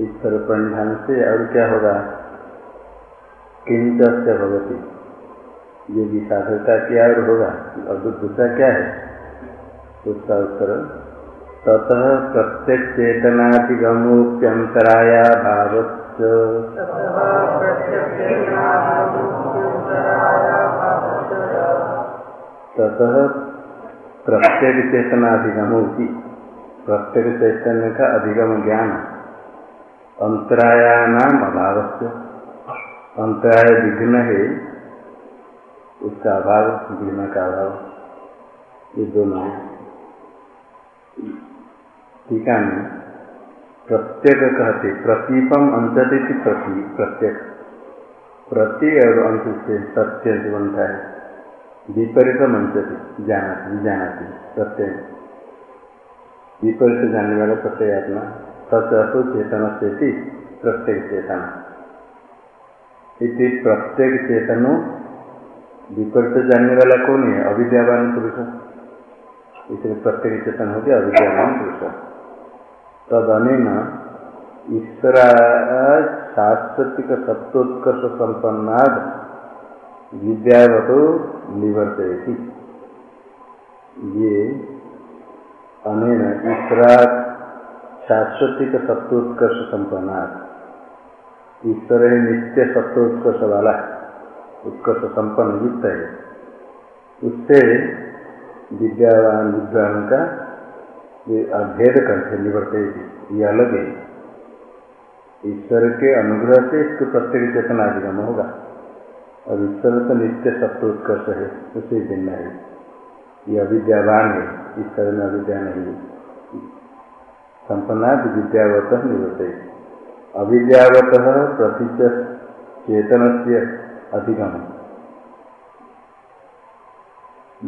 ईश्वर परिधान से और क्या होगा? किंच भगवती। योगी साधकता क्या और होगा। और दूसरा क्या है? उसका उत्तर, ततः प्रत्येक चेतनाधिगमोप्यंतराया भाव ततः प्रत्येक चेतनाधिगम होती प्रत्येक चैतन्य का अधिगम ज्ञान। अंतराया नाम अभाव अंतराय विघ्न है, उसका अभाव, विघ्न का अभाव। ये दोनों टीका में प्रत्येक कहते, प्रतीपम अंतति प्रति, प्रत्येक। प्रति और अंत से सत्य बनता है विपरीत मंचती जाना जानाती प्रत्यय विपरीत जानने वाला प्रत्यय आत्मा। असो चेतन से प्रत्येक चेतना इति प्रत्येक चेतनो विपरीत जानने वाला कौन है अविद्यावान पुरुष इसलिए प्रत्येक चेतन हो गया अविद्यावान पुरुष तद अन ईश्वरा शाश्वतिक सत्वोत्कर्ष संपन्नाद विद्यावतो निवर्तयती। ये ईश्वरात शाश्वतिक सत्वोत्कर्ष संपन्ना ईश्वर नित्य सत्वोत्कर्ष वाला उत्कर्ष संपन्न युक्त है उससे विद्यावान विद्वान का अभेद करते निवर्त ये अलग है। ईश्वर के अनुग्रह से इसको प्रत्येक चेतना अधिगम होगा। और ईश्वर तो नित्य सत्योत्कर्ष है, उसे भिन्न है। ये अविद्यावान है, ईश्वर में अविद्या नहीं है। संपन्ना विद्यावत निवृत्त। अविद्यावत प्रतीच चेतन से अधिगम।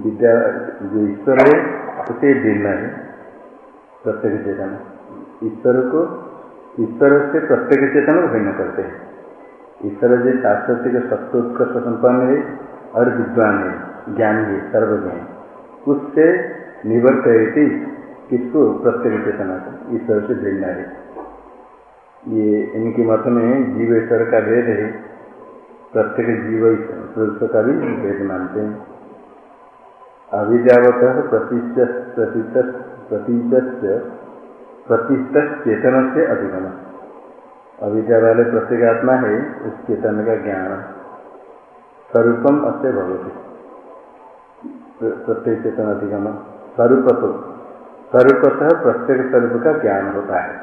विद्या, जो ईश्वर है उसे भिन्न है, प्रत्येक चेतन। ईश्वर को, ईश्वर से प्रत्येक चेतन को भिन्न करते हैं। ईश्वर जी शाश्वत सत्योत्कर्ष संपन्न है और विद्वान है, ज्ञानी है, सर्वज्ञ उससे निवर्त है किसको प्रत्येक चेतना को ईश्वर से भिन्न है। ये इनके मत में जीव ईश्वर का भेद है। प्रत्येक जीव पुरुष का भी भेद मानते हैं। प्रतिशत प्रतिशत प्रतिशत चेतन से अधिगम अविद्या वाले प्रत्येगात्मा है, उस चेतन का ज्ञान। स्वरूपम अस्य भगवती प्रत्येक चेतन अधिगम स्वरूप तो स्वरूपतः प्रत्येक स्वरूप का ज्ञान होता है।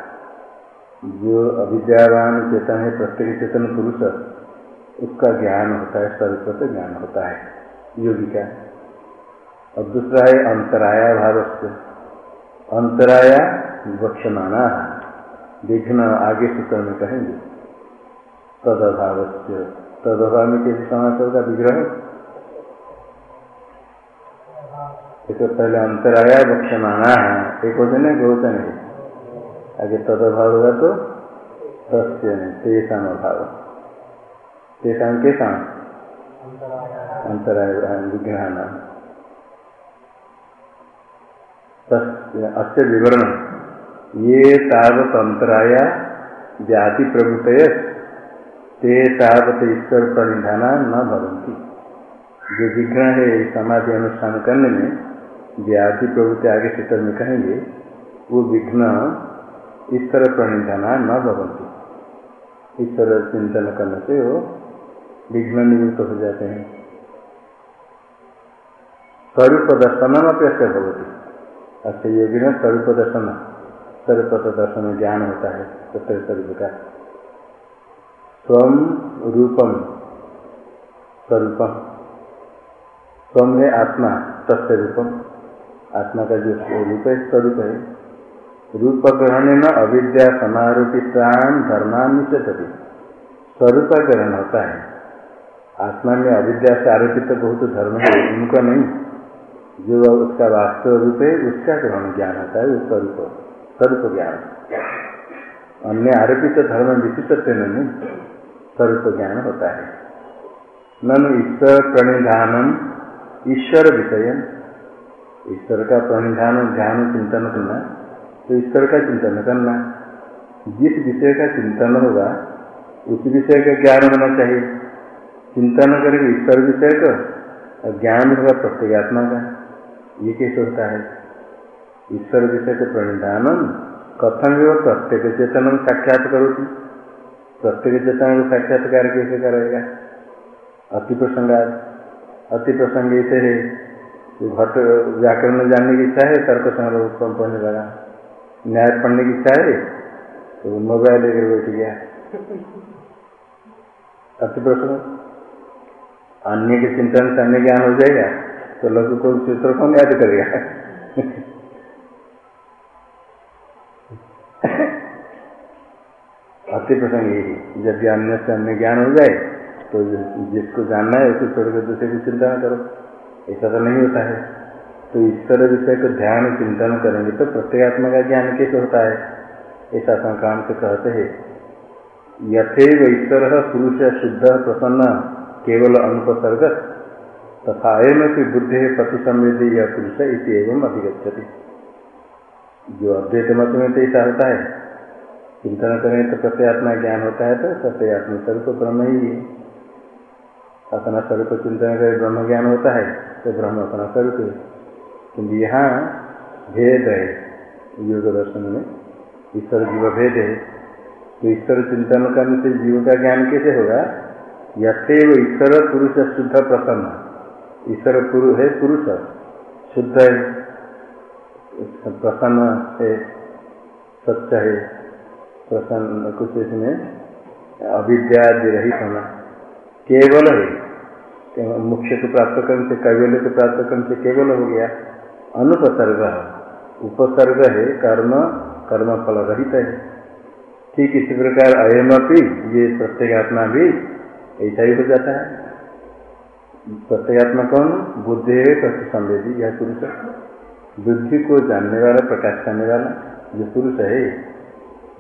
जो अविद्यावान चेतन है, प्रत्येक चेतन पुरुष, उसका ज्ञान होता है स्वरूप से ज्ञान होता है। योगी का। और दूसरा है अंतराया भाव से अंतराया वक्षमाना विघ्न आगे सूत्र में कहेंगे। तदभाव से तदभाव में कैसे समाचार का विग्रह? एक पहले अंतर आया बक्षमाना है, एक वचन है गोचन है आगे तदभाव होगा तो तस्य तेषाम अभाव। तेषाम के साम अंतराय विग्रह अस्य विवरण। ये तावत अंतराया जाति प्रभुत ते तावत ईश्वर प्रणिधान न भवंती जो विघ्न है, समाधि अनुष्ठान करने में व्याधि प्रवृत्ति आगे क्षेत्र में कहेंगे, वो विघ्न ईश्वर प्रणिधान न भवंती। ईश्वर चिंतन करने से वो विघ्न निवृत्त हो जाते हैं। स्वरूप दर्शन अप्यस्य भवती। अच्छा योगी ने स्वरूप दर्शन स्वरूप दर्शन ज्ञान होता है सत्य स्वरूप का। स्वम रूपम स्वरूपम स्वम है आत्मा तत्व रूपम आत्मा का जो रूप स्वरूप है, रूप ग्रहण में अविद्या समारोपितान धर्मान निषेधति स्वरूप ग्रहण होता है। आत्मा में अविद्या से आरोपित बहुत धर्म है, उनका नहीं। जो उसका वास्तव रूप है, उसका ग्रहण ज्ञान होता है स्वरूप स्वरूप ज्ञान। अन्य आरोपित धर्म विशिष्ट नहीं, स्वरूप ज्ञान होता है। नन ईश्वर प्रणिधान ईश्वर विषय ईश्वर का प्रणिधान ध्यान चिंतन करना तो ईश्वर का चिंतन करना। जिस विषय का चिंतन होगा, उस विषय का ज्ञान होना चाहिए। चिंतन करेंगे ईश्वर विषय का, और ज्ञान होगा प्रत्येगात्मा का। ये कैसे होता है? ईश्वर विषय के प्रणिधान कथन भी वो प्रत्येक चेतन साक्षात करो प्रत्येक चेतन को साक्षात्कार कैसे करेगा अति प्रसंगात। अति प्रसंग ऐसे है घट व्याकरण जानने की इच्छा है, तर्क संग्रह उत्पन्न पढ़ने लगा। न्याय पढ़ने की इच्छा है तो मोबाइल लेकर बैठ गया। अति प्रश्न, अन्य के चिंतन से अन्य ज्ञान हो जाएगा तो लघु को चित्र कौन याद करेगा? अति प्रसंग यही जब अन्य से अन्य ज्ञान हो जाए तो जिसको जानना है उसको छोड़कर दूसरे की चिंता करो। ऐसा तो नहीं होता है। तो ईश्वर विषय को ध्यान चिंतन करेंगे तो प्रत्येगात्मा का ज्ञान कैसे होता है? ऐसा संक्रांत कहते हैं। यथेव ईश्वर पुरुष शुद्ध प्रसन्न, केवल अनुपसर्ग, तथा की बुद्धि प्रतिसंवेदी यह पुरुष इसी एवं अधिगछति जो अद्वैत मत में तो ऐसा होता है। चिंतन करें तो प्रत्यात्मा ज्ञान होता है तो प्रत्यात्मा स्वरूप ब्रह्म ही है। अपना स्वरूप चिंतन करे ब्रह्म ज्ञान होता है तो ब्रह्म अपना स्वरूप है। किंतु यहाँ भेद है योग दर्शन में। ईश्वर जीव भेद है। तो ईश्वर चिंतन करने से जीव का ज्ञान कैसे होगा? यथेव ईश्वर पुरुष शुद्ध प्रसन्न। ईश्वर पुरुष है पुरुष, शुद्ध है, प्रसन्न है, सत्य है, प्रसन्न कुछ इसमें अविद्या रहित होना। केवल है। मुख्य को प्राप्त करने से कैवल्य को प्राप्त करने से केवल हो गया। अनुपसर्ग उपसर्ग है कर्म कर्म फल रहित है। ठीक इसी प्रकार अयमपी, ये प्रत्येगात्मा भी ऐसा ही हो जाता है। प्रत्येगात्मा कौन? बुद्धि है प्रति संवेदी, यह पुरुष। बुद्धि को जानने वाला, प्रकाश करने वाला जो पुरुष है।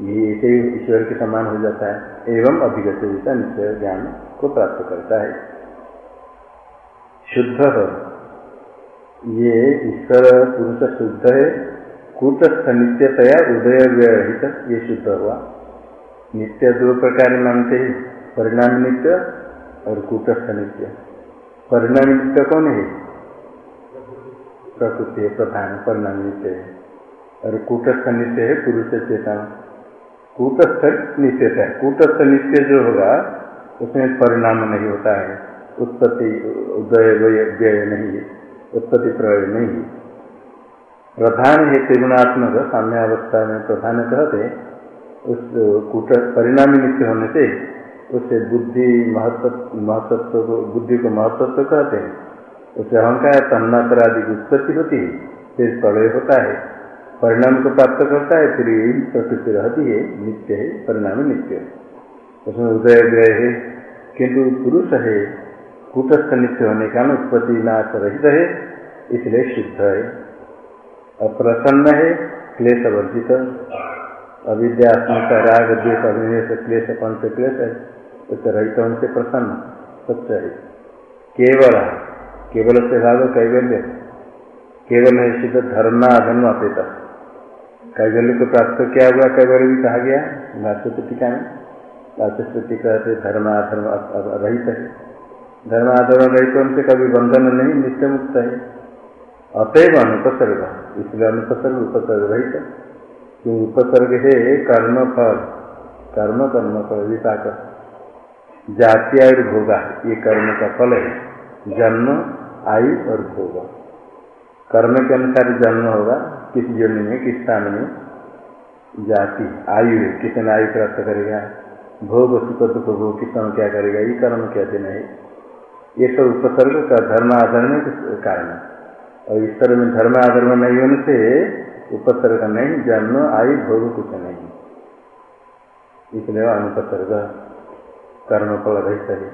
ये ऐसे ईश्वर के समान हो जाता है। एवं अभिगत निश्चय ज्ञान को प्राप्त करता है। शुद्ध ये ईश्वर पुरुष शुद्ध है। कूटस्थ नित्यतया उदय व्यहित ये शुद्ध हुआ। नित्य दो प्रकार मानते हैं, परिणाम नित्य और कूटस्थ नित्य। परिणाम नित्य कौन है? प्रकृति है प्रधान, परिणाम नित्य है। और कूटस्थ नित्य है पुरुष चेतन। कूटस्थ नित्य है। कूटस्थ नित्य जो होगा, उसमें परिणाम नहीं होता है। उत्पत्ति, उदय व्यय नहीं है, उत्पत्ति प्रलय नहीं है। प्रधान है त्रिगुणात्मक साम्यावस्था में प्रधान कहते उस कूट, परिणामी नित्य होने से उसे बुद्धि महत्व महत्व को, बुद्धि को महत्व कहते हैं। उसे अहंकार तन्नातर आदि की उत्पत्ति होती है, फिर प्रलय होता है। परिणाम को प्राप्त करता है, फिर प्रकृति रहती है, नित्य है, परिणामी नित्य है। उसमें उदय, व्यय है, किंतु पुरुष है कूटस्थ नित्य होने का उत्पत्ति नाश रहित है, इसलिए शुद्ध है। और प्रसन्न है क्लेश वर्जित अविद्यात्मक राग, द्वेष अभिनिवेश क्लेश पंच क्लेश है उससे रहित उनसे प्रसन्न, सत्य है। केवल केवल से भाग कैवल्य। केवल है सिद्ध धर्म अधर्म अपेता। कैवल्य को प्राप्त किया हुआ? कैवल्य भी कहा गया। भाष्य टीका में वाचस्पति कहते धर्माधर्म रहित है। धर्माधर्म रहित उनसे कभी बंधन नहीं नित्य मुक्त है। अतएव अनुपसर्ग। इसलिए अनुपसर्ग उपसर्ग रहित क्यों उपसर्ग है कर्म फल कर्म कर्म फल विपाक जाति आयु भोगा ये कर्म का फल है। जन्म, आयु और भोग। कर्म के अनुसार जन्म होगा। किस जन्म में, किस स्थान में? जाति। आयु है। कितने आयु प्राप्त करेगा? भोग, सुख, दुख, भोग कितना क्या करेगा? ये कर्म कहते नहीं ये सब उपसर्ग का धर्म आधर्म के कारण और ईश्वर में धर्म आधर्म नहीं होने से उपसर्ग नहीं, जन्म, आयु, भोग कुछ नहीं। इसलिए अनुपसर्ग कर्म फल रहित है।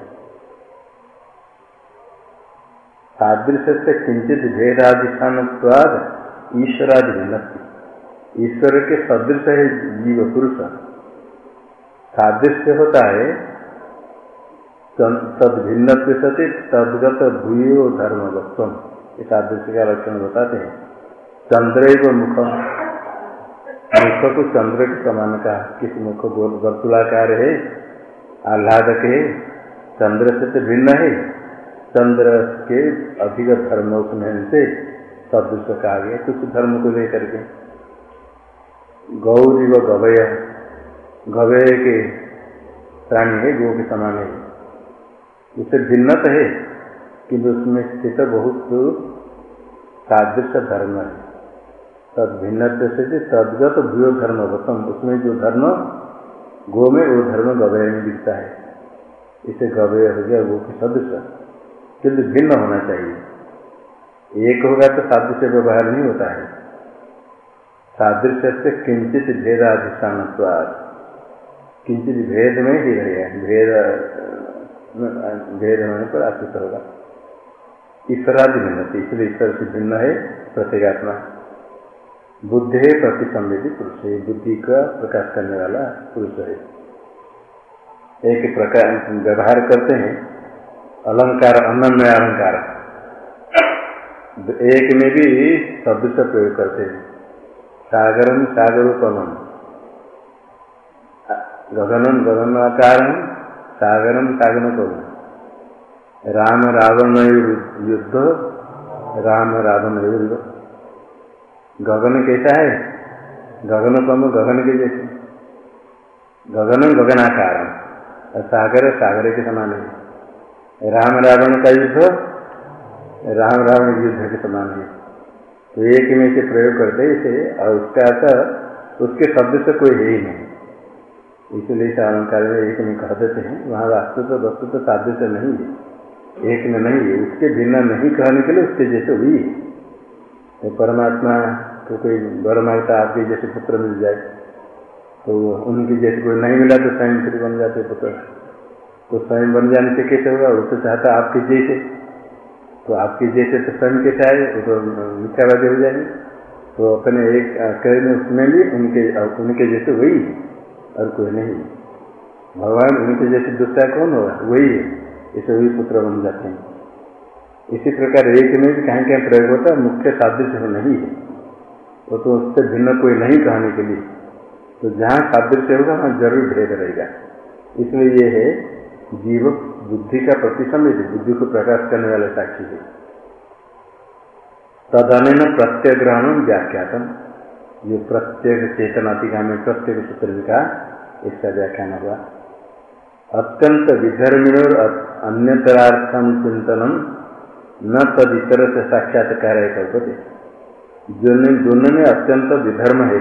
सादृश्य से किंचित भेदाधिष्ठान ईश्वरादि ईश्वर के सदृश है जीव पुरुष। सादृश्य होता है तद भिन्न सती, तदगत भूयो धर्मवत्व इस सादृश्य का लक्षण बताते हैं। चंद्र मुख। मुख को चंद्र के समान का किस मुख वर्तुलाकार है? आह्लादक है? चंद्र से तो भिन्न है। चंद्र के अधिक धर्म उसमें से सदृश कहा गया कुछ धर्म को लेकर के। गौरी व गवय। गवय के प्राणी है, गो के समान है। उससे भिन्न तो है, किंतु उसमें स्थित बहुत सादृश धर्म है। तद भिन्न से तदगत भूयो धर्म गतम उसमें जो धर्म गो में, वो धर्म गवय में दिखता है। इसे गवय हो गया, वो की सदृश। किंतु भिन्न होना चाहिए। एक होगा तो सादृश्य व्यवहार नहीं होता है। सादृश्य से किंचित भेदाधिष्ठान किंचित भेद में ही रहेगा भेद भेद होने पर आश्रित होगा। ईश्वरादि भिन्न इसलिए ईश्वर से भिन्न है, प्रत्येगात्मा। बुद्धि है प्रति संवेदी पुरुष है, बुद्धि का प्रकाश करने वाला पुरुष है। एक प्रकार व्यवहार करते हैं, अलंकार अनन्य अलंकार। एक में भी सदृश प्रयोग करते हैं। सागरम सागरोपमम गगनम गगनाकार सागरम सागनोपम राम रावण युद्ध राम रावण युद्ध। गगन कैसा है? गगन कम गगन के जैसे। गगन गगनाकार सागर सागर के समान है। राम रावण का युद्ध, राम रावण युद्ध के समान है। तो एक में से प्रयोग करते इसे, और उसका अर्थ उसके शब्द से कोई है ही नहीं। इसलिए इस अलंकार में एक में कह देते हैं, वहाँ वास्तु तो वस्तु तो साध्य से नहीं है। एक में नहीं है, उसके बिना नहीं कहने के लिए उसके जैसे हुई है। तो परमात्मा को कोई बर माँगता आपके जैसे पुत्र मिल जाए तो उनकी जैसे कोई नहीं मिला तो स्वयं फिर बन जाते पुत्र। तो स्वयं बन जाने से कैसे होगा? वो तो चाहता आपके जैसे। तो आपके जैसे तो स्वयं कैसे आए? वो तो मिथ्यावादी हो जाएँगे। तो अपने एक कहने उसमें भी उनके उनके जैसे वही और कोई नहीं। भगवान उनके जैसे दूसरा कौन होगा? वही है। इसे वही पुत्र बन जाते हैं। इसी प्रकार एक में भी कहीं कहीं प्रयोग होता है, मुख्य सादृश्य नहीं है। वो तो उससे भिन्न कोई नहीं कहने के लिए। तो जहाँ सादृश्य होगा, वहाँ ज़रूर भेद रहेगा। इसलिए ये है, जीव बुद्धि का प्रतिसमित बुद्धि को प्रकाश करने वाले साक्षी है। तदन प्रत्यय ग्रहण व्याख्यातम। जो प्रत्येक चेतनातिका में प्रत्येक सूत्र का इसका व्याख्यान हुआ अत्यंत विधर्मिण और अन्यतरार्थम चिंतनम न तद इतर से साक्षात्कार है कल्पते। दोनों में अत्यंत विधर्म है,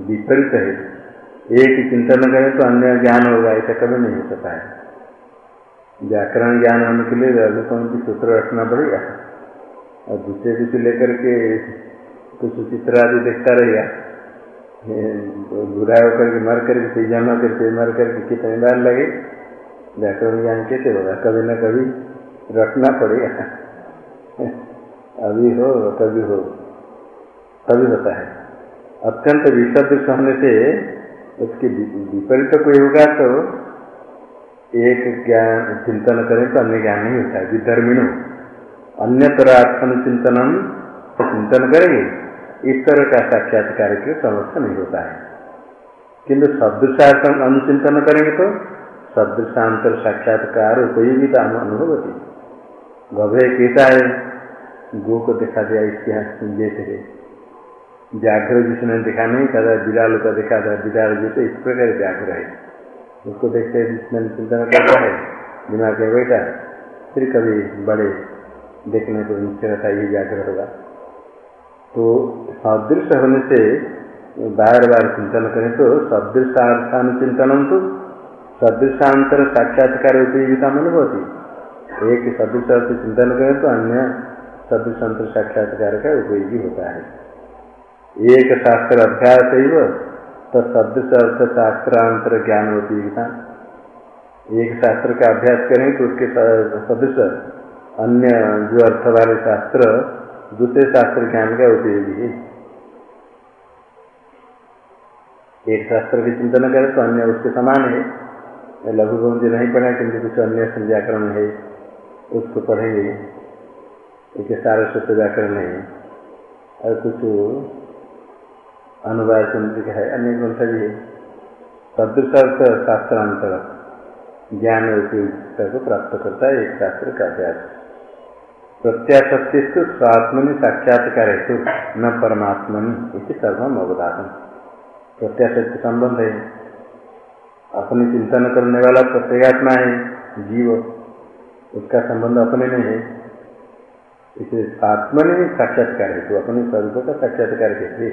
विपरीत है। एक चिंतन करें तो अन्य ज्ञान होगा, ऐसा कभी नहीं हो सकता है। व्याकरण ज्ञान होने के लिए लघुकम की सूत्र रखना पड़ेगा और दूसरे कुछ लेकर के कुछ चित्र आदि देखता रहेगा बुरा होकर के मर करके फिर जमा करके मर करके कितने बार लगे। व्याकरण ज्ञान कैसे होगा कभी ना कभी रखना पड़ेगा। अभी हो, कभी हो तभी होता है। अत्यंत विशद होने से उसके विपरीत कोई होगा तो एक ज्ञान, चिंतन करें तो अन्य ज्ञान नहीं होता है। विधर्मिणु अन्य तरह चिंतन चिंतन करेंगे। तरह का साक्षात्कार के समस्या नहीं होता है। किंतु सदृशार्थम अनुचिंतन करेंगे तो सदृशांतर साक्षात्कार उपयोगिता अनुभव होती गभे कैसा है, गो को दिखा दिया, इसके यहाँ है। व्याघ्र जिसने दिखा नहीं कहा बिलाल का दिखा था बिलाल जैसे इस प्रकार व्याघ्र है। उसको देखते जिसने चिंतन करता है, दिमाग में बैठा, फिर कभी बड़े देखने को नीचे रहता ये व्याघ्र होगा। तो सदृश होने से बार बार चिंतन करें तो सदृशार्थानुचिंतन तो सदृशांतर साक्षात्कार उपयोगिता होती एक सदृश चिंतन करें तो अन्य सदृशंत्र साक्षात्कार का उपयोगी होता है। एक शास्त्र अभ्यास ही तो सदृश अर्थ शास्त्रांतर ज्ञान उपयोगिता। एक शास्त्र का अभ्यास करें तो उसके सदृश अन्य जो अर्थ वाले शास्त्र दूसरे शास्त्र ज्ञान का उपयोगी है? एक शास्त्र के चिंतन करें तो अन्य उसके समान है। लघु मुझे नहीं पढ़ा, किंतु कुछ अन्य संध्याकरण है, उसको पढ़ेंगे। एक सारे सत्य व्याकरण है। और कुछ अनुवाद चंद्रिका है, अन्य ग्रंथ भी है। सदृश शास्त्रांतर ज्ञान उपयोगिता को प्राप्त करता है एक शास्त्र का अभ्यास। प्रत्याशक्ति स्वात्मनि साक्षात्कार हेतु न परमात्मनि इसे सर्वम अवधान प्रत्याशक्ति संबंध है। अपने चिंतन करने वाला प्रत्येगात्मा है, जीव। उसका संबंध अपने में है। इसे आत्मनि साक्षात्कार हेतु अपने स्वरूप का साक्षात्कार कैसे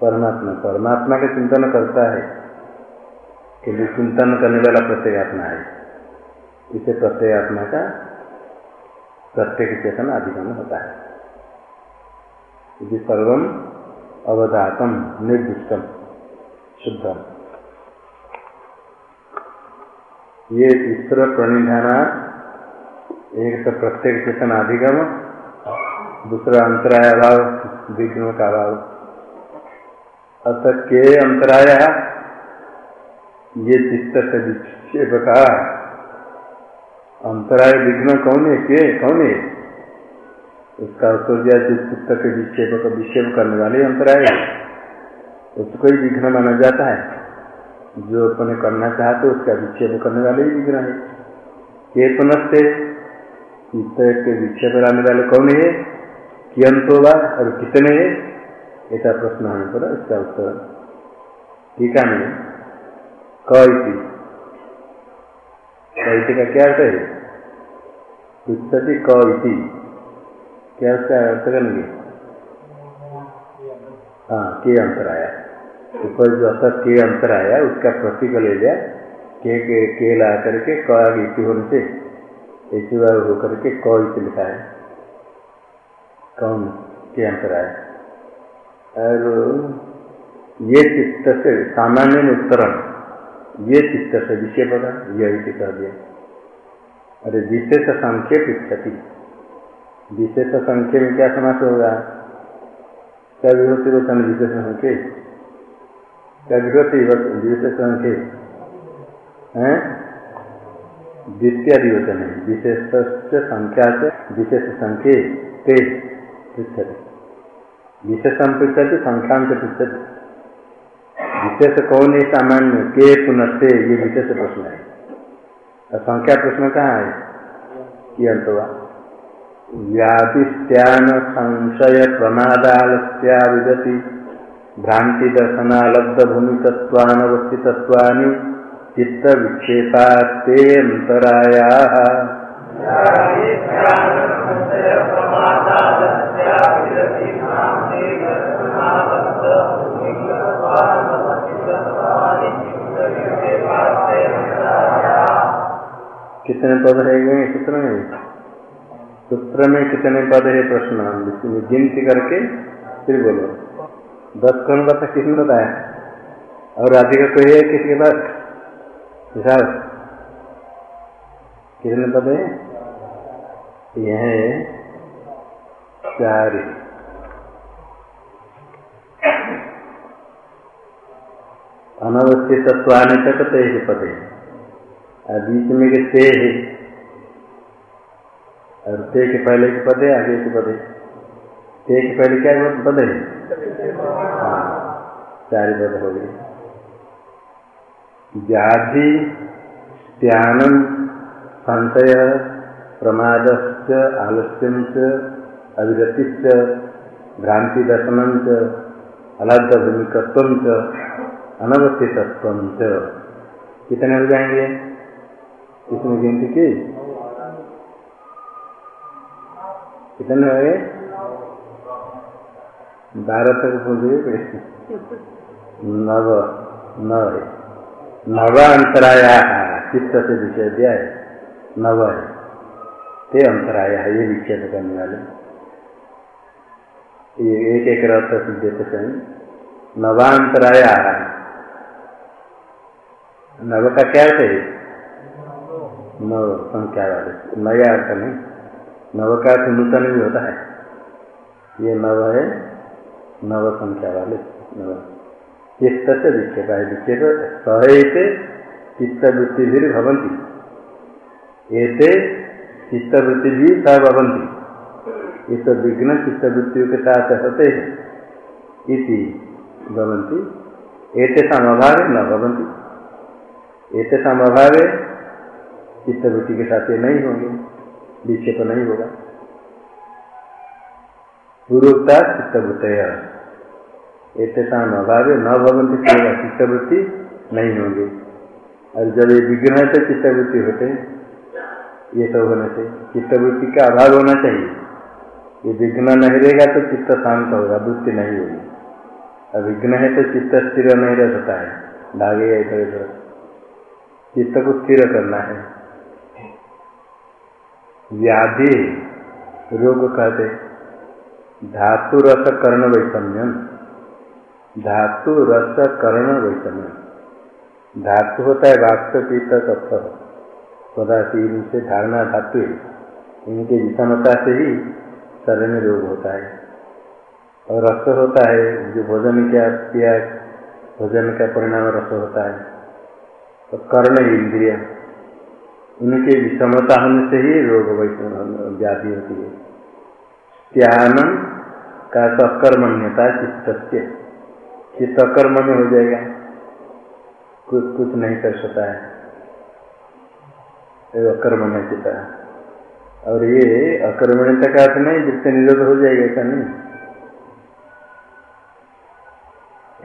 परमात्मा परमात्मा का चिंतन करता है। कि चिंतन करने वाला प्रत्येगात्मा है। इसे प्रत्येगात्मा का प्रत्येक चेतन अधिगम होता है। यदि सर्वम अवधातम निर्दिष्टम, शुद्धम। ये ईश्वर प्रणिधाना, एक तो प्रत्येक चेतन अधिगम, दूसरा अंतराय अभाव विघ्न का अभाव अतः के अंतराय, ये चित्त से विक्षेप का अंतराय विघ्न कौन है के, कौन? है उसका दिया जिस चित्त के विक्षेप का विक्षेप करने वाले अंतराय है। उसको ही विघ्न माना जाता है। जो अपने करना चाहते उसका विक्षेप करने वाले ही विघ्न है। के पुनस्ते चित्त के विक्षेप लाने वाले कौन है? कियंतो होगा और कितने है? ऐसा प्रश्न होने पर इसका उत्तर। टीका में कैसी कैसी का क्या अर्थ है पुस्तति कैसी क्या उसका अर्थ करेंगे हाँ के अंतर आया ऊपर जो असर के अंतर आया उसका प्रतीक ले लिया। के के के ला करके क इसी होने से ऐसी बार होकर के क इसी लिखा है। कौन के अंतर आया? और ये चित्त से सामान्य उत्तरण ये चित्त से विषय पदा यही कह दिया। अरे विशेष संख्य पृछति विशेष संख्य में क्या समास होगा? क्या विभूति वचन विशेष संख्य क्या विभूति विशेष संख्य है? द्वितीय दिवचन है विशेष संख्या से विशेष संख्य ते पृछति विशेषम पृछति संख्या विशेष कौन है सामान्य के पुनस्ते? ये विशेष प्रश्न है। संख्या प्रश्न कहाँ है? किंत व्याधिस्त्यान संशय प्रमादालस्या विदति। भ्रांति दर्शनालब्ध भूमि तत्वानवस्थितत्वानि चित्त विक्षेपास्ते अंतराया कितने पद रह गए? सूत्र में सूत्र में कितने पद है प्रश्न? गिनती करके फिर बोलो। दस कौन का था किसने बताया? और अधिक कोई है किसी के पास? विशाल। कितने पद है? यह चार। अनवस्थित तत्वाने तक तेज पद। है बीच में के ते है। और ते के पहले के पद है आगे के पद। है ते के पहले क्या पद। है हाँ चार पद हो गए। व्याधि त्यानम संशय प्रमाद आलस्यम अविरति भ्रांति दर्शन अलग भूमिकत्व अनवस्थितत्व कितने हो जाएँगे? किसने गिनती की? कितने हो गए बारह तक पूछे नव नव है। नव अंतराया चित्त से विषय दिया है? नव है। ते अंतराया है, ये विच्छेद करने वाले। ये एक एक रथ देते कहीं नवांतराया नव का क्या है? नव संख्या नया अर्थ नहीं नव का अर्थ नूतन भी होता है ये नव है नव संख्या वाले नव। चित्त से विक्षेप है। विक्षेप सहते चित्तवृत्ति भी भवंती एते चित्तवृत्ति भी सहभवंती ये तो विघ्न चित्तवृत्तियों के साथ होते हैं। इति भवंती एतेषाम अभाव न भवंती एतेषाम अभाव चित्तवृत्ति के साथ ये नहीं होंगे विक्षेप नहीं होगा। पूर्वता चित्तवृत्त एतेषाम अभाव न भवंती चित्तवृत्ति नहीं होंगे। और जब ये विघ्न से चित्तवृत्ति होते, ये सब होने से चित्तवृत्ति का अभाव होना चाहिए। ये विघ्न नहीं रहेगा तो चित्त शांत होगा वृत्ति नहीं होगी। और विघ्न है तो चित्त स्थिर नहीं रह सकता है भागेगा इधर इधर चित्त को स्थिर करना है। व्याधि रोग कहते धातु रस कर्ण वैषम्यम। धातु रस कर्ण वैषम्यम। धातु होता है वास्तव पीत तत्व पदार्थ से धारणा धातु इनके विषमता से ही शरीर में रोग होता है। और रस होता है, जो भोजन क्या, किया, भोजन का परिणाम रस होता है। तो कर्ण इंद्रिय। उनके विषमता होने से ही रोग व्याधि होती है। त्यान का सकर्मण्यता चित्त से चित्त अकर्मण्य हो जाएगा। कुछ कुछ नहीं कर सकता है। अकर्मण्य चिता और ये अकर्मण्यता का अर्थ नहीं, जिससे निरोध हो जाएगा, ऐसा नहीं।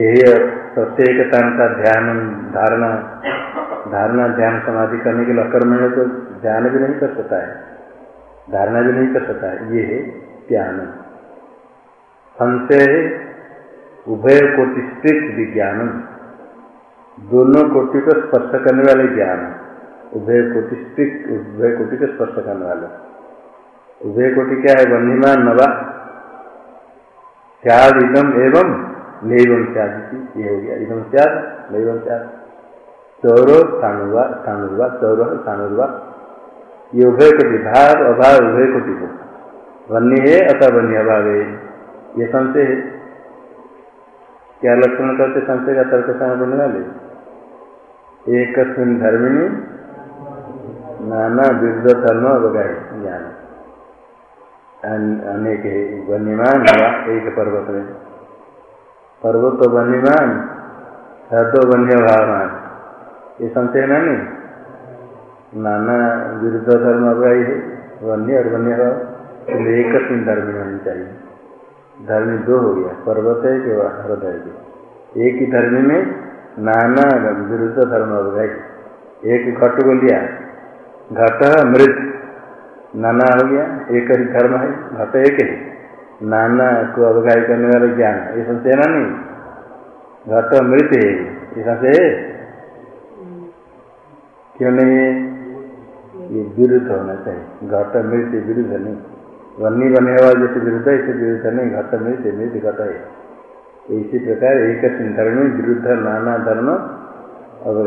यही प्रत्येकता का ध्यान धारणा। धारणा ध्यान समाधि करने के लिए अकर्मण्य तो ध्यान भी नहीं कर सकता है। धारणा भी नहीं कर सकता है। ये है ध्यान संशय उभय कोटि विज्ञान। दोनों कोटि को स्पर्श करने वाले ज्ञान। उभय कोटि उभय कोटि को स्पर्श करने वाले। उभय कोटि क्या है? वन्यमान नवा। त्याग इदम एवं नैवम त्याग ये हो गया। इदम त्याग नैवम त्याग। चौरो स्थानुर्वा स्थानुर्वा चौर स्थानुर्वा ये उभय कोटि भाव अभाव उभय को वन्य है अथवा वन्य अभाव है, ये संशय है। क्या लक्षण करते संशय का तर्क समय बनने वाले? एक धर्मिणी, नाना विरुद्ध धर्म अवगाय ज्ञान। अनेक वन्यमान हुआ, एक पर्वत में पर्वत तो वन्यमान तो वन्य भावमान ये संशय ना नहीं? नाना विरुद्ध धर्म अवगाई है। वन्य और वन्य एक धर्म होनी चाहिए। धर्म दो हो गया, पर्वत है कि हृदय के एक ही धर्म में नाना विरुद्ध धर्म अवगाई एक घट को लिया। घट मृत। नाना हो गया, एक ही धर्म है, घट एक है। नाना को अवगाही करने वाला ज्ञान ये संशय ना नहीं? घट मृत है। ये संशय क्यों नहीं है ये विरुद्ध होना चाहिए। घट मृत विरुद्ध नहीं। वन्नी बने हुआ जैसे विरुद्ध है इसे विरुद्ध नहीं। घट मृत मृत घट है। इसी प्रकार एक धर्म विरुद्ध नाना धर्म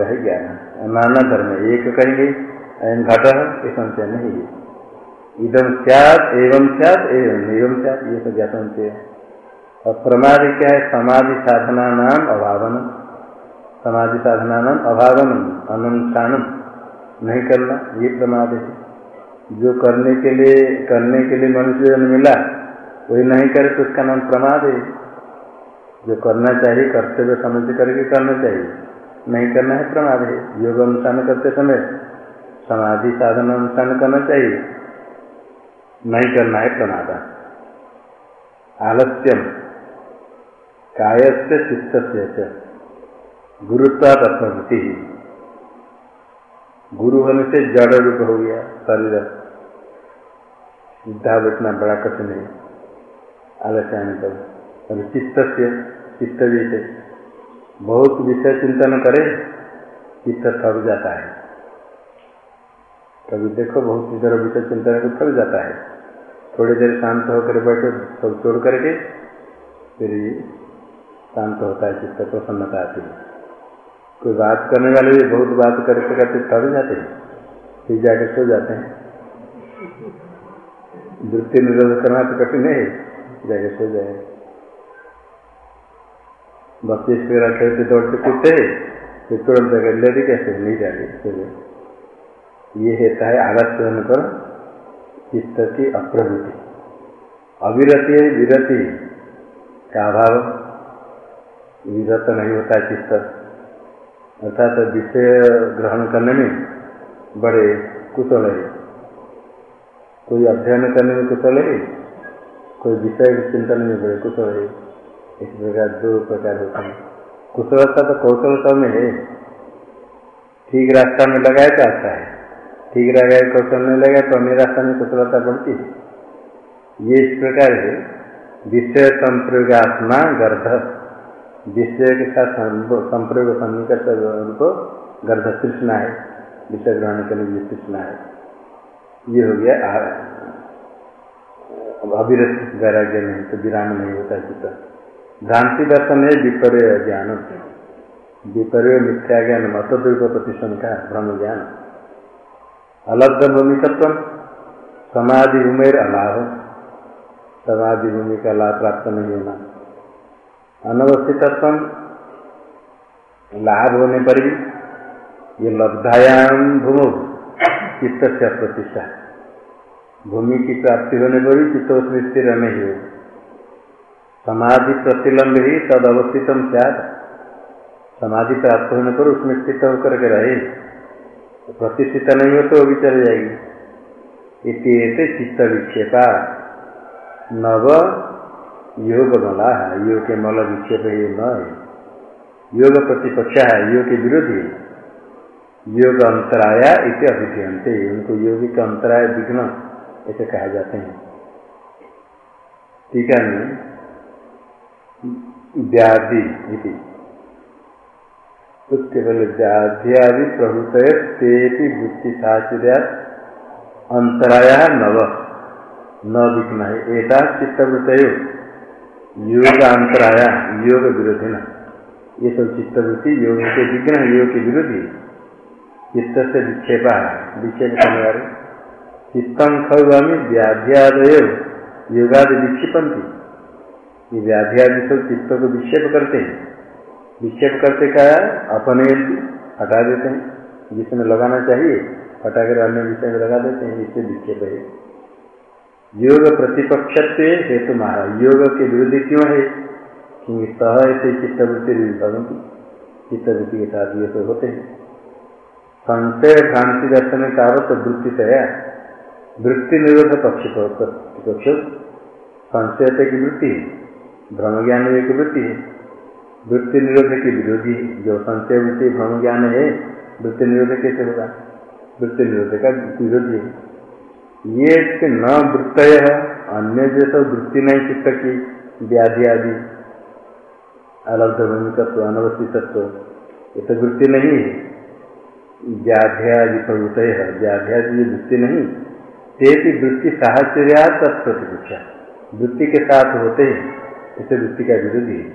है ज्ञान नाना धर्म एक कहेंगे अयम घट ये संशय नहीं है। इदम सैत एवं सैत एवं एवं सैत ये तो ज्ञात संशय और प्रमाद क्या है? समाधि साधना नाम अभावन। समाधि साधना नाम अभावन अनुष्ठान नहीं करना, ये प्रमाद है। जो करने के लिए, करने के लिए मनुष्य जन्म मिला वही नहीं करे तो उसका नाम प्रमाद है। जो करना चाहिए, कर्तव्य समझ करके करना चाहिए। नहीं करना है, प्रमाद है। योग अनुष्ठान करते समय समाधि साधन अनुष्ठान करना चाहिए। नहीं करना है, प्रमाद। आलस्यम। काय से चित्त से गुरुत्वात्मभूति ही। गुरु होने से जड़ रूप हो गया, शरीर सीधा बैठना बड़ा कठिन है। आलस्य आने पर। और चित्त से, चित्त जैसे बहुत विषय चिंतन करे, चित्त थक जाता है। कभी देखो बहुत इधर विषय चिंतन को थक जाता है। थोड़ी देर शांत होकर बैठो, सब छोड़ करके, फिर शांत होता है, चित्त प्रसन्नता आती है। कोई बात करने वाले भी बहुत बात करते करते थक जाते हैं, फिर जाके सो जाते हैं। वृत्ति निरोध करना तो कठिन है, जाके सो जाए। बत्तीस वगैरह खेलते दौड़ते कूदते फिर तुरंत जगह ले दी कैसे नहीं जाए सो जाए। ये होता है आलस्य होने पर चित्त की अप्रवृत्ति। अविरति विरति का अभाव? विरत नहीं होता चित्त। अर्थात तो विषय ग्रहण करने में बड़े कुशल है। कोई अध्ययन करने में कुशल है, कोई विषय चिंतन में बड़े कुशल है। इस प्रकार दो प्रकार होते हैं। कुशलता तो कौशलता में है। ठीक रास्ता में लगाए तो अच्छा है। ठीक रहेगा कौशल नहीं लगे तो अन्य रास्ता में कुशलता बढ़ती है। ये इस प्रकार है। विषय संप्रयोगात्मा गर्भ विषय के साथ संप्रयोग सन्निकट रूप गर्भ तृष्णा है विषय ग्रहण करने की तृष्णा है ये हो गया अविरत वैराग्य नहीं तो विराम नहीं होता चित्त। भ्रांति दर्शन है, विपर्य ज्ञान विपर्य मिथ्या ज्ञान मतद्वीप प्रतिष्ठन का भ्रम ज्ञान। अलग भूमिकत्व समाधि उमेर अलाभ। समाधि भूमि का लाभ प्राप्त नहीं होना। अनवस्थित लाभ होने पर भी ये लब्धायाम भूमो चित्त से प्रतिष्ठा। भूमि की प्राप्ति होने पर भी चित्त उसमें स्थिर नहीं हो समाधि प्रतिलंब ही तद अवस्थितम क्या समाधि प्राप्त होने पर उसमें स्थित होकर के रहे। प्रतिष्ठित नहीं हो तो वो भी चल जाएगी। इतने चित्त विक्षेपा नव योग मला है, योग के मल विक्षेप ये न है। योग प्रतिपक्ष है, योग के विरोधी योग अंतराया इसे अभिधीयते उनको योग का अंतराय विघ्न ऐसे कहा जाते हैं। टीका में व्याधि उसके पहले प्रभुत तेपी वृत्ति अंतराया नव। न विघ्न है, एता चित्तवृत योग अंतराया, योग विरोधी न। ये सब चित्तवृत्ति योग के विघ्न, योग के विरोधी। चित्त से विक्षेपा, विक्षेप करने वाले। चित्तम खौगामी व्याध्यादय, योगादि विक्षिपंती ये व्याध्यादि सब चित्त को विक्षेप करते हैं। विक्षेप करते क्या अपने हटा देते हैं। जिसमें लगाना चाहिए हटा कर अन्य विषय में लगा देते हैं, इससे विक्षेप है। योग प्रतिपक्ष हेतु महा योग के विरुद्ध क्यों है? क्योंकि सह ऐसे चित्तवृत्ति भगवती चित्तवृत्ति के साथ ये तो होते हैं। संशय भ्रांति दर्शन का तो वृत्ति तया वृत्ति निरोध पक्ष पक्ष संशय की वृत्ति भ्रम ज्ञान एक वृत्ति है। वृत्ति निरोध की विरोधी जो संशय वृत्ति, भ्रम ज्ञान है, वृत्ति निरोध कैसे होगा? वृत्ति निरोध का विरोधी है। ये न वृत्त है, अन्य जैसा वृत्ति नहीं चित्त की, व्याधि आदि। अलग तत्व अनवस्थित तत्व, ये तो वृत्ति नहीं है। व्याध्यादि प्रवृत है व्याध्यादि वृत्ति नहीं। ते वृत्ति साहचर्या तत्प्रतिपक्षा वृत्ति के साथ होते हैं, इसे वृत्ति का विरोधी है।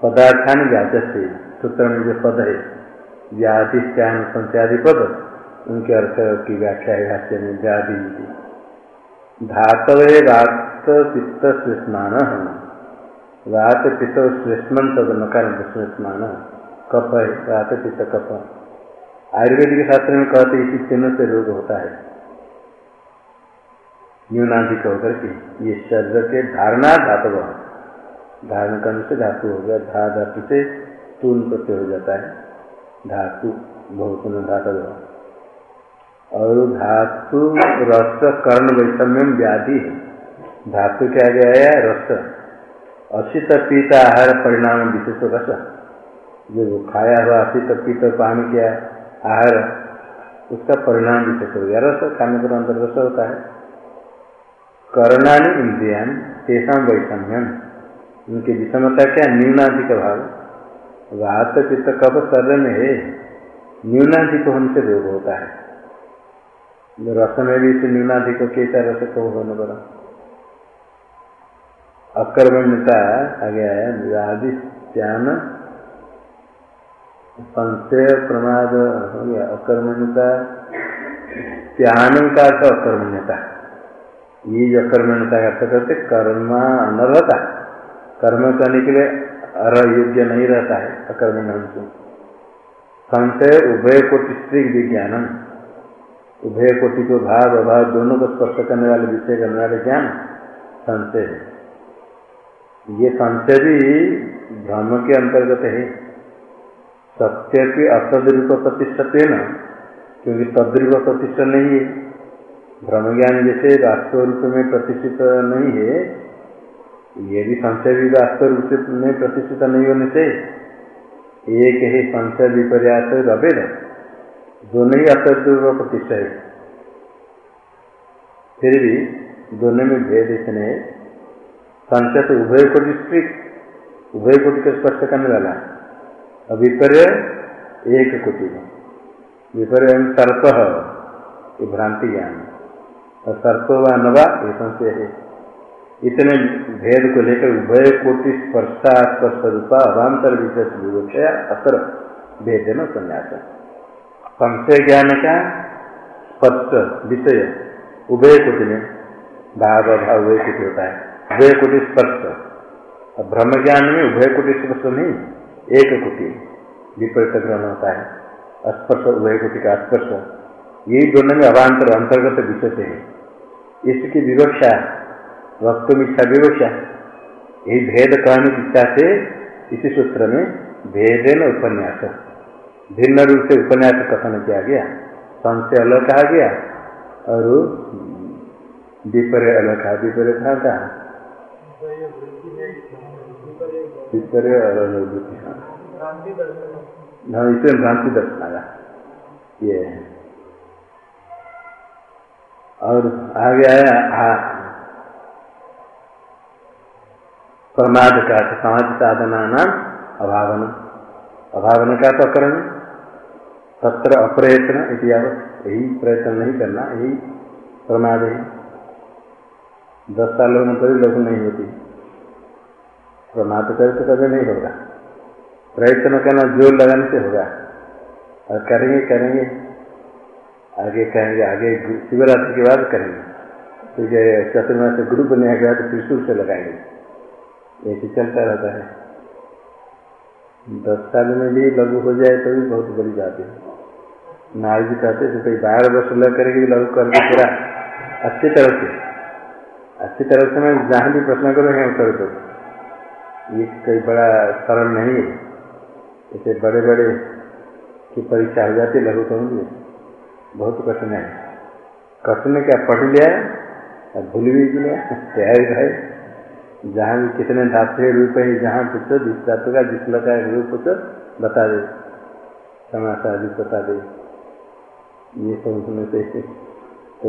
पदार्थान व्याच से सूत्र में जो पद है व्याधि संत्यादि पद उनके अर्थ की व्याख्या है में व्याधि धातव रात पित्त स्नान रात पित्त श्लेष्मन तद नकार स्नान कप है, रात पित्त कप। आयुर्वेदिक शास्त्र में कहते इसी चिन्ह से रोग होता है। न्यूनाधिक होकर के ये शरीर के धारणा धातु धारण करने से धातु हो गया धा धातु से तून प्रत्यय हो जाता है। धातु, बहुत धातु और धातु रस कर्ण वैषम्य व्याधि है। धातु क्या गया है? रस। अशित पीत आहार परिणाम विशेष रस। जो खाया हुआ अशित पीत पान किया आहार, उसका परिणाम विशेष हो गया। रस खाने पर अंदर रस होता है। कर्णानी इंद्रियान, तेषा वैषम्यम उनकी विषमता क्या? न्यूनाधिक भाव। वात पित्त कब शरीर में है। न्यूनाधिक होने से रोग होता है। रस में भी इसे न्यूनाधिक कैसा रस को होने पड़ा। अकर्मण्यता आगे आया व्याधि ज्ञान संशय प्रमाद, हो गया अकर्मण्यता त्यान का अर्थ अकर्मण्यता ये जो अकर्मण्यता का अर्थ करते कर्म अनर्हता कर्म करने के लिए अर योग्य नहीं रहता है अकर्मण्य संशय उभय को स्त्री विज्ञानम। उभय कोटि को भाव अभाव दोनों को स्पर्श करने वाले, विषय करने वाले ज्ञान संशय है। ये संशय भी भ्रम के अंतर्गत है। सत्य के असदरूप प्रतिष्ठत न? क्योंकि तद्रूप प्रतिष्ठा नहीं है। भ्रम ज्ञान जैसे वास्तव रूप में प्रतिष्ठित नहीं है, ये भी संशय भी वास्तव रूप में प्रतिष्ठित नहीं होने से एक ही संशय विपर्यास अभेद दोनों ही असदरूप प्रतिष्ठा है। फिर भी दोनों में भेद इतने संशय तो उभय कोटि स्ट्रिक उभय कोटि को स्पष्ट करने वाला और विपर्य एक कोटि में विपर्य सर्प ये भ्रांति ज्ञान और सर्प व नवा ये संशय है। इतने भेद को लेकर उभय कोटि स्पर्शा स्पर्श रूपा अभांतर विशेष विवक्षया अतर भेद न संन्यास संशय ज्ञान का स्पर्श विषय उभय कोटि में भाव अभाव उभय कोटि होता है उभय कोटि स्पर्श ब्रह्म ज्ञान में उभय कोटि स्पर्श नहीं एक कोटि विपरीत ग्रहण होता है स्पर्श उभय कोटि का स्पर्श यही दोनों में अभांतर अंतर्गत विषय है। इसकी विवक्षा वक्त इच्छा विवक्षा यही भेद कहने की इच्छा से इसी सूत्र में भेद न उपन्यास। भिन्न रूप से उपन्यास कथन किया गया। संशय अलग कहा गया और विपर्य अलग कहा, विपर्य कहा था विपर्य और अनुभूति हाँ। इसमें भ्रांति दर्शन आया ये और आगे आया प्रमाद का समाज साधना नाम अभावन। अभावन का तो करण तत्र अप्रयत्न यही प्रयत्न नहीं करना, यही प्रमाद है। दस सालों में कभी लघु नहीं होती। प्रमाद कर तो कभी नहीं होगा। प्रयत्न करना ज़ोर लगाने से होगा। और करेंगे करेंगे। आगे कहेंगे, आगे शिवरात्रि के बाद करेंगे। फिर तो चतुर्मा से ग्रुप बनने के बाद त्रिशूल से लगाएँगे। ऐसे चलता रहता है। दस साल में भी लघु हो जाए तो भी बहुत बड़ी बात है। नाल जी कहते थे कोई बारह वर्ष लग करके भी लघु करके पूरा अच्छी तरह से। अच्छी तरह से मैं जहाँ भी प्रश्न करूँ उत्तर दो। ये कोई बड़ा सरल नहीं है। ऐसे बड़े बड़े की परीक्षा हो जाती लघु करूँगी बहुत कठिन है। कठिन क्या, पढ़ लिया और भूल भी लिया तैयारी रहे जहाँ भी कितने धातु रूप है, जहाँ पूछो, जिस धातु का, जिस लगा रूप पूछो, बता दे। समासा आदि बता दे। ये सब सुनने से तो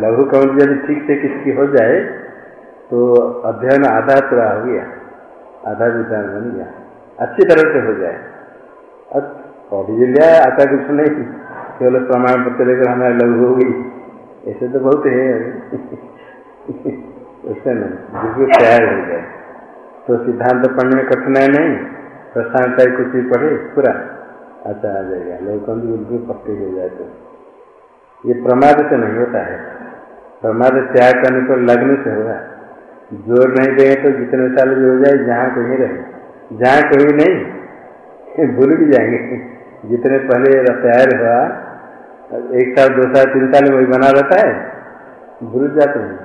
लघु कौन यदि ठीक से किसकी हो जाए तो अध्ययन आधा पूरा हो गया, आधा विचार बन गया, अच्छी तरह से हो जाए। अब पढ़ी लिया आता कुछ नहीं, केवल प्रमाण पत्र लेकर हमारे लघु हो गई, ऐसे तो बहुत है। ऐसा नहीं बिल्कुल तैयार हो जाए। तो सिद्धांत पढ़ने में कठिनाई नहीं प्रशांत कुछ भी पढ़े, पूरा अच्छा आ जाएगा। लोग बिल्कुल पक्के हो जाए तो। ये प्रमाद से नहीं होता है। प्रमाद त्याग करने पर लगने से होगा। ज़ोर नहीं देंगे तो जितने साल भी हो जाए, जहाँ कहीं रहे। जहाँ कहीं नहीं, भूल भी जाएँगे। जितने पहले तैयार हुआ, एक साल, दो साल, तीन साल वही बना रहता है। भूल जाते हैं।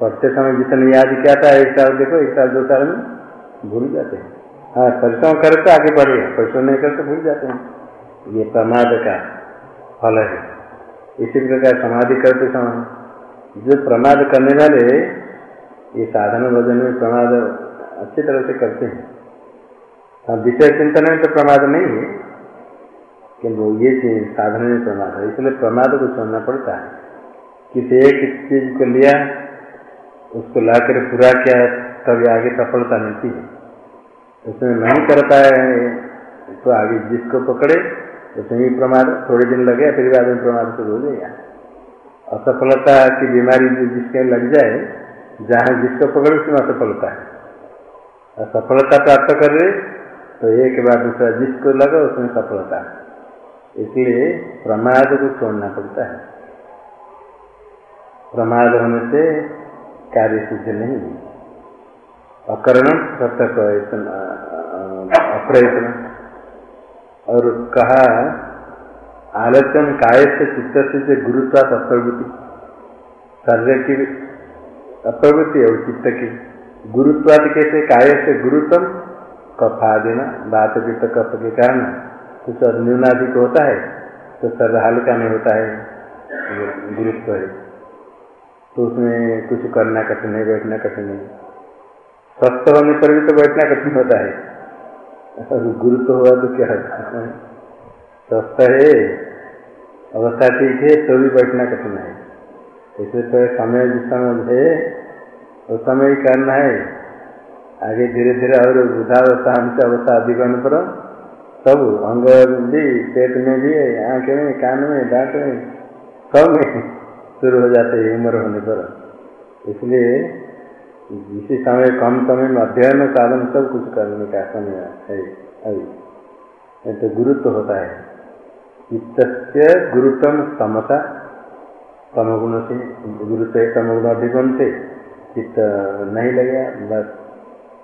पढ़ते समय जितने याद किया था, एक साल देखो, एक साल, दो साल में भूल जाते हैं। हाँ परिश्रम करे तो आगे बढ़ेगा परिश्रम नहीं करे तो भूल जाते हैं। ये प्रमाद का फल है। इसी प्रकार समाधि करते समय जो प्रमाद करने वाले, ये साधन भोजन में प्रमाद अच्छी तरह से करते हैं। अब विषय चिंतन में तो प्रमाद नहीं है, किंतु ये चीज़ साधन में प्रमाद है, इसलिए प्रमाद को छोड़ना पड़ता है। किसी एक चीज़ को लिया, उसको ला कर पूरा किया तभी आगे सफलता मिलती है। उसमें नहीं करता है तो आगे जिसको पकड़े उसमें भी प्रमाद थोड़े दिन लगे, फिर बाद में प्रमाद से हो जाएगा असफलता की बीमारी जिसके लग जाए, जहाँ जिसको पकड़े, उसमें असफलता है। और सफलता प्राप्त कर रहे तो एक बार दूसरा जिसको लगा, उसमें सफलता इसलिए प्रमाद को छोड़ना पड़ता है। प्रमाद होने से कार्य सिद्ध नहीं अकरण सत्य अप्रयत्न और कहा आलोचन काय से चित्त से जो गुरुत्वा तत्वृति शरीर की अप्रवृत्ति है चित्त की। गुरुत्वादि कैसे काय से गुरुत्व कफादिना बात वित्त कफ के कारण। कुछ न्यूनाधिक होता है तो शरीर हल्का नहीं होता है गुरुत्व है। तो उसमें कुछ करना कठिन है, बैठना कठिन है। स्वस्थ होने पर भी तो बैठना कठिन होता है। और गुरुत्व हुआ तो क्या है? स्वस्थ है अवस्था ठीक है तो भी बैठना कठिन है। इसलिए तो समय जिस समय है उस समय ही करना है। आगे धीरे धीरे और वृद्धावस्था हमसे अवस्था अधिक होने पर सब अंग भी, पेट में भी, आँख में, कान में, दांत में, सब में शुरू हो जाते हैं, उम्र होने पर। इसलिए इसी समय कम समय में अध्ययन साधन सब कुछ करने का समय है अभी तो गुरुत्व होता है। चित्त गुरुत्व समता, तमगुण से, गुरुत्व तमगुण अधिगुण से, चित्त नहीं लगेगा बस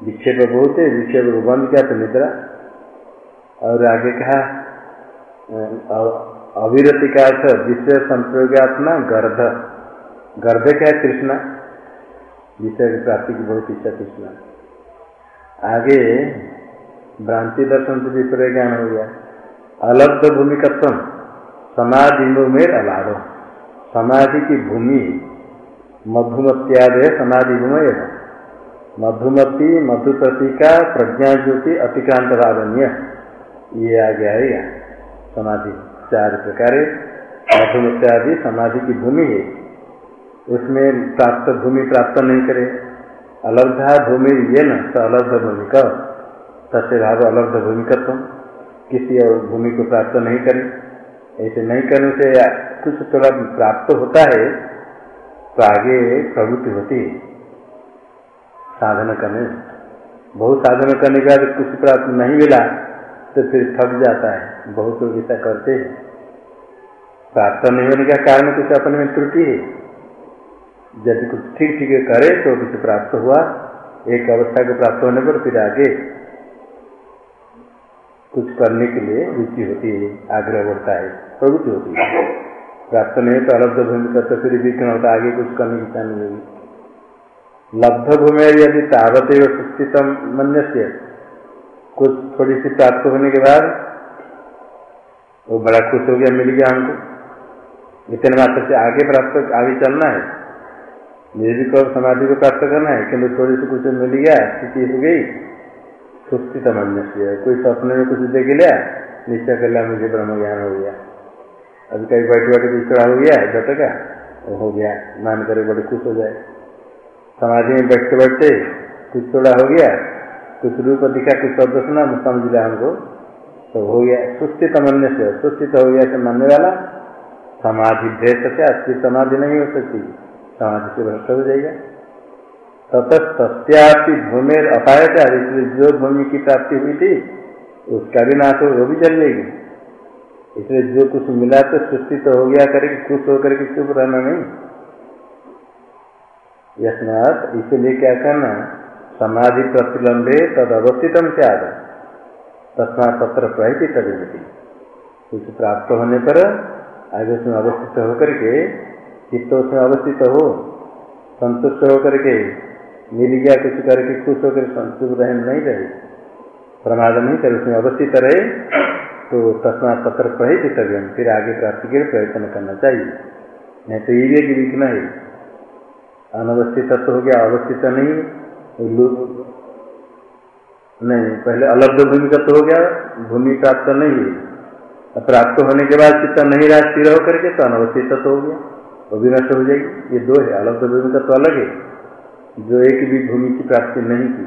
विक्षेप बहुत है, विक्षेप को बंद किया तो निद्रा। और आगे कहा अविरति का अर्थ विषय संप्रयोगात्मा गर्भ। गर्भ क्या कृष्णा विषय की प्राप्ति की बहुत इच्छा कृष्णा आगे भ्रांति दर्शन से विपर्य ज्ञान हो गया। अलब्ध भूमिकत्व समाधि में अलाभ समाधि की भूमि मधुमत्यादय समाधि भूमय मधुमती मधु प्रतीका प्रज्ञा ज्योति अतिक्रांत भावनीय ये आ गया है समाधि। चार प्रकार, मधुमत्यादि समाधि की भूमि है। उसमें प्राप्त भूमि प्राप्त नहीं करे। अलब्धा भूमि ये न तो अलब्ध भूमि का। सत्य भाव अलब्ध भूमिकत्व किसी और भूमि को प्राप्त नहीं करे। ऐसे नहीं करने से कुछ थोड़ा प्राप्त होता है तो आगे प्रवृत्ति होती है। साधन करने बहुत साधन करने के बाद कुछ प्राप्त नहीं मिला तो फिर थक जाता है। बहुत लोग ऐसा करते हैं। प्राप्त नहीं होने का कारण कुछ अपने में त्रुटि है। यदि कुछ ठीक ठीक करे तो कुछ प्राप्त हुआ, एक अवस्था को प्राप्त होने पर फिर आगे कुछ करने के लिए रुचि होती है, आग्रह बढ़ता है प्रवृत्ति होती है। प्राप्त नहीं तो अलब्ध भूमि का तो फिर विघ्न होता आगे कुछ करने की इच्छा नहीं होगी। लब्ध भूमि यदि तावत सुस्थित मन्य से कुछ थोड़ी सी प्राप्त होने के बाद वो बड़ा खुश हो गया, मिल गया हमको। इतने मात्र से आगे प्राप्त, आगे चलना है। भी कब समाधि को प्राप्त करना है, किंतु थोड़ी सी कुछ मिल गया, स्थिति हो गई। सुस्थित मन्य से कोई सपने में कुछ देख लिया, निश्चय कर लिया, मुझे ब्रह्म ज्ञान हो गया। अभी कहीं बैठे बैठे बिछड़ा हो गया है का हो गया, मान करे बड़े खुश हो जाए। समाधि में बैठते बैठते कुछ थोड़ा हो गया, कुछ रूप दिखा, कुछ शब्द सुना समझ लिया हमको तो हो गया। सुस्थित मन्य से सुस्थित हो गया से मानने वाला। समाधि भेद सकते अच्छी समाधि नहीं हो सकती। समाधि से भ्रष्ट हो जाएगा। ततः सत्यापि भूमि अपायता इसलिए जो भूमि की प्राप्ति हुई थी, उसका भी नाश हो, वो भी चल जाएगी इसलिए जो कुछ मिला तो सृष्टि तो हो गया, करके खुश होकर के चुप रहना नहीं। यशनाथ इसलिए क्या करना, समाधि प्रतिलंबे तद अवस्थितम से आधा तस्मा पत्र प्रहित तभी कुछ प्राप्त होने पर, आगे उसमें अवस्थित होकर के चित्त उसमें अवस्थित हो, संतुष्ट होकर के, मिल गया कुछ करके, खुश होकर संतुष्ट रहे नहीं रहे, प्रमाद नहीं करे, उसमें अवस्थित रहे तो तस्मा पत्र प्रहितव्य, फिर आगे प्राप्ति के प्रयत्न करना चाहिए। नहीं तो ये भी विघ्न है, अनवस्थित तो हो गया, अवस्थित नहीं नहीं, पहले अलब्ध भूमि तो हो गया, भूमि प्राप्त नहीं है। प्राप्त होने के बाद चित्त नहीं रहा, स्थिर होकर के तो अनवस्थित तो हो गया। वो भी नष्ट हो जाएगी। ये दो है, अलग भूमि का तो अलग है। जो एक भी भूमि की प्राप्ति नहीं की।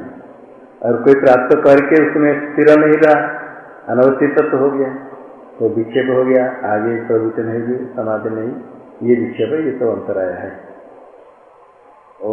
और कोई प्राप्त करके उसमें स्थिर नहीं रहा अनवस्थित तो हो गया तो विक्षेप हो गया, आगे प्रवृत्ति नहीं हुई, समाधि नहीं ये विक्षेप है, ये सब अंतर आया है। ओ